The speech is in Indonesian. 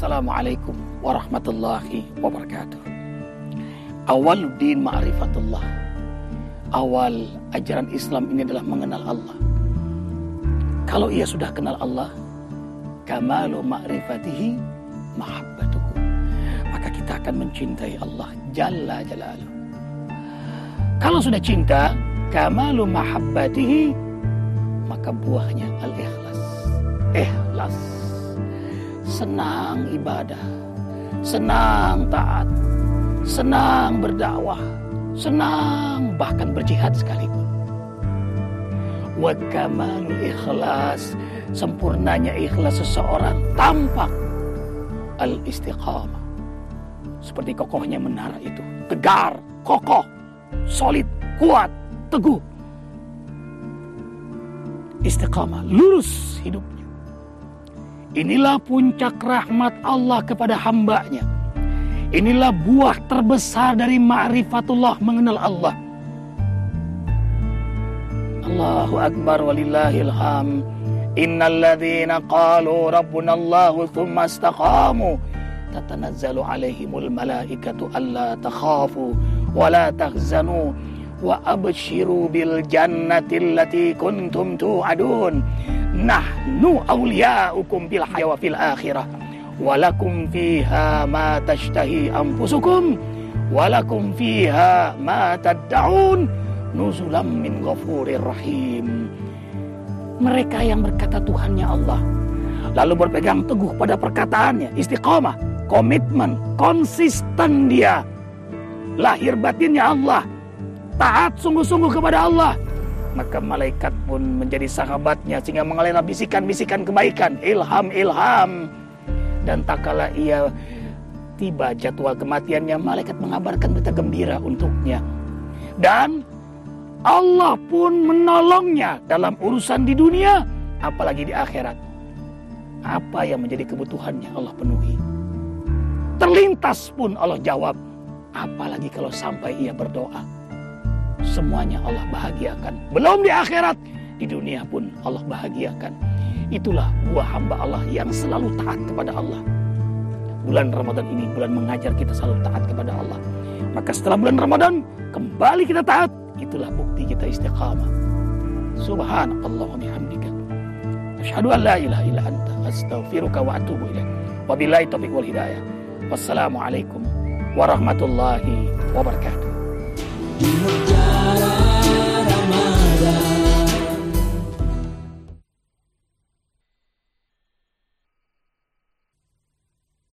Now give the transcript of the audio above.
Assalamualaikum warahmatullahi wabarakatuh. Awal din ma'rifatullah. Awal ajaran Islam ini adalah mengenal Allah. Kalau ia sudah kenal Allah, kamalu ma'rifatihi mahabbatuhu. Maka kita akan mencintai Allah Jalla Jalaluh. Kalau sudah cinta, kamalu mahabbatihi, maka buahnya al-ikhlas. Ikhlas. Senang ibadah. Senang taat senang berdakwah, senang bahkan berjihad sekalipun. Wa kamalul ikhlas, sempurnanya ikhlas seseorang tampak al istiqamah. Seperti kokohnya menara itu, tegar, kokoh, solid, kuat, teguh. Istiqamah, lurus hidupnya. Inilah puncak rahmat Allah kepada hambanya Inilah buah terbesar dari ma'rifatullah mengenal Allah. Allahu Akbar walillahil ham. Innal ladzina qalu rabbuna Allah thumma istaqamu tatanazzalu alaihimul malaikatu alla takhafu wa la tahzanu wa abshiru bil jannati allati kuntum tu'adun. Nahnu awliya'ukum bil hayya wa fil akhirah walakum fiha ma tashtahi anfusukum walakum fiha ma tad'un nuzulam min ghafurir rahim mereka yang berkata Tuhannya Allah. Lalu berpegang teguh pada perkataannya. Istiqomah komitmen konsisten dia. Lahir batinnya Allah taat sungguh-sungguh kepada Allah maka malaikat pun menjadi sahabatnya sehingga mengalir bisikan-bisikan kebaikan ilham-ilham dan tak kala ia tiba jadwal kematiannya, malaikat mengabarkan berita gembira untuknya. Dan Allah pun menolongnya dalam urusan di dunia, apalagi di akhirat. Apa yang menjadi kebutuhannya Allah penuhi. Terlintas pun Allah jawab, apalagi kalau sampai ia berdoa. Semuanya Allah bahagiakan. Belum di akhirat, di dunia pun Allah bahagiakan. Itulah buah hamba Allah yang selalu taat kepada Allah. Bulan Ramadan ini bulan mengajar kita selalu taat kepada Allah. Maka setelah bulan Ramadan kembali kita taat. Itulah bukti kita istiqamah. Subhanallah wa bihamdika. Asyhadu an la ilaha illa anta astaghfiruka wa atubu ilaik. Wabillahi taufiq wal hidayah. Wassalamualaikum warahmatullahi wabarakatuh. la la